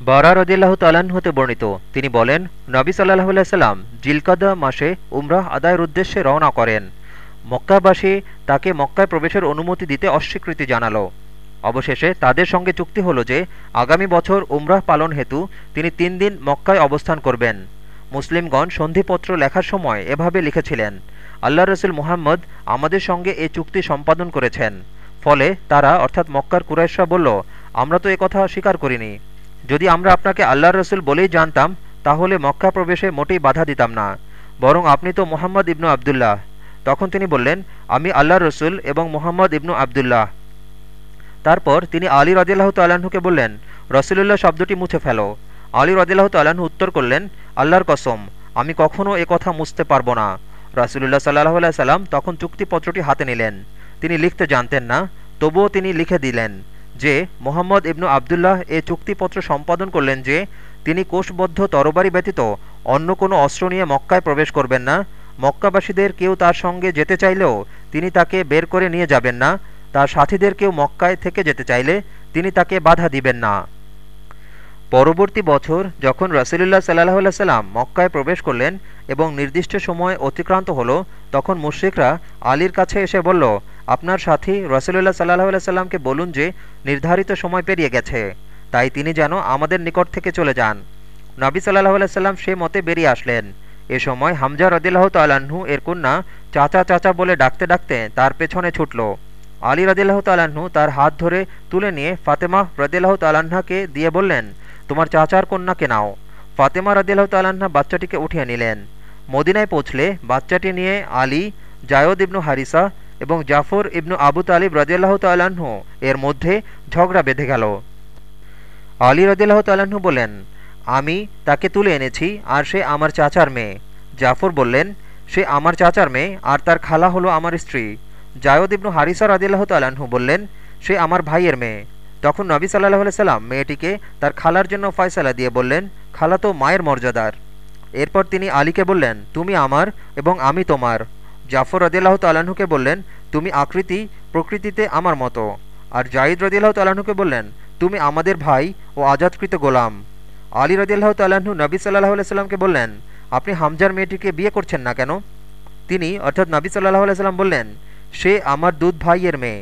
বারা রদিল্লাহ তালান হতে বর্ণিত। তিনি বলেন, নবী সাল্লাহ সাল্লাম জিলকাদা মাসে উমরাহ আদায়ের উদ্দেশ্যে রওনা করেন। মক্কাবাসী তাকে মক্কায় প্রবেশের অনুমতি দিতে অস্বীকৃতি জানালো। অবশেষে তাদের সঙ্গে চুক্তি হলো যে, আগামী বছর উমরাহ পালন হেতু তিনি তিন দিন মক্কায় অবস্থান করবেন। মুসলিমগণ সন্ধিপত্র লেখার সময় এভাবে লিখেছিলেন আল্লাহ রসুল মুহাম্মদ আমাদের সঙ্গে এই চুক্তি সম্পাদন করেছেন। ফলে তারা, অর্থাৎ মক্কার কুরাইশরা বলল, আমরা তো কথা স্বীকার করিনি। যদি আমরা আপনাকে আল্লাহ রসুল বলেই জানতাম, তাহলে মক্কা প্রবেশে মোটেই বাধা দিতাম না। বরং আপনি তো মোহাম্মদ ইবনু আবদুল্লাহ। তখন তিনি বললেন, আমি আল্লাহ রসুল এবং মোহাম্মদ ইবনু আবদুল্লাহ। তারপর তিনি আলী রদিল্লাহ তাল্লাহ্নকে বললেন, রসুলুল্লাহ শব্দটি মুছে ফেলো। আলী রদিল্লাহ তাল্লাহ্ন উত্তর করলেন, আল্লাহর কসম, আমি কখনও এ কথা মুছতে পারব না। রাসুলুল্লাহ সাল্লাহ সাল্লাম তখন চুক্তিপত্রটি হাতে নিলেন। তিনি লিখতে জানতেন না, তবুও তিনি লিখে দিলেন। যে মোহাম্মদ ইবনু আবদুল্লাহ এ চুক্তিপত্র সম্পাদন করলেন যে তিনি কোষবদ্ধ তরবারি ব্যতীত অন্য কোনো অস্ত্র নিয়ে মক্কায় প্রবেশ করবেন না। মক্কাবাসীদের কেউ তার সঙ্গে যেতে চাইলেও তিনি তাকে বের করে নিয়ে যাবেন না। তার সাথীদের কেউ মক্কায় থেকে যেতে চাইলে তিনি তাকে বাধা দিবেন না। পরবর্তী বছর যখন রসুলুল্লাহ সাল্লাহ সাল্লাম মক্কায় প্রবেশ করলেন এবং নির্দিষ্ট সময় অতিক্রান্ত হলো, তখন মুশ্রিকরা আলীর কাছে এসে বলল আপনার সাথী রসুলুল্লাহ সাল্লাহ সাল্লামকে বলুন যে নির্ধারিত সময় পেরিয়ে গেছে। তাই তিনি যেন আমাদের নিকট থেকে চলে যান। নবী সাল্লাহ সাল্লাম সে মতে বেরিয়ে আসলেন। এ সময় হামজা রদিল্লাহ তাল্লাহ্ন এর কন্যা, চাচা চাচা বলে ডাকতে ডাকতে তার পেছনে ছুটল। আলী রদিল্লাহ তাল্লাহ্ন তার হাত ধরে তুলে নিয়ে ফাতেমা রদিল্লাহ তাল্লাহ্নাকে দিয়ে বললেন, তোমার চাচার কন্যাকে নাও। ফাতেমা রদিল্লাহ তাল্লাহ্না বাচ্চাটিকে উঠিয়ে নিলেন। মদিনায় পৌঁছলে বাচ্চাটি নিয়ে আলী, জায়দ ইবনু হারিসা এবং জাফর ইবনু আবু তালিব রদিয়াল্লাহ তাল্লাহ্ন এর মধ্যে ঝগড়া বেঁধে গেল। আলী রদিল্লাহ তাল্লাহ্ন বলেন, আমি তাকে তুলে এনেছি আর সে আমার চাচার মেয়ে। জাফর বললেন, সে আমার চাচার মেয়ে আর তার খালা হলো আমার স্ত্রী। জায়দ ইবনু হারিসা রদিল্লাহ তাল্লাহ্ন বললেন, সে আমার ভাইয়ের মেয়ে। তখন নবী সাল্লাহ সাল্লাম মেয়েটিকে তার খালার জন্য ফয়সালা দিয়ে বললেন, খালা তো মায়ের মর্যাদার। এরপর তিনি আলীকে বললেন, তুমি আমার এবং আমি তোমার। জাফর রদিল্লাহ তাল্লাহ্নকে বললেন, তুমি আকৃতি প্রকৃতিতে আমার মতো। আর জাইদ রদিল্লাহ তাল্লাহ্নকে বললেন, তুমি আমাদের ভাই ও আজাদকৃত গোলাম। আলী রদিল্লাহ তাল্লাহ্ন নবী সাল্লাহ আলাইস্লামকে বললেন, আপনি হামজার মেয়েটিকে বিয়ে করছেন না কেন? তিনি, অর্থাৎ নবী সাল্লাহ আলাইস্লাম বললেন, সে আমার দুধ ভাইয়ের মেয়ে।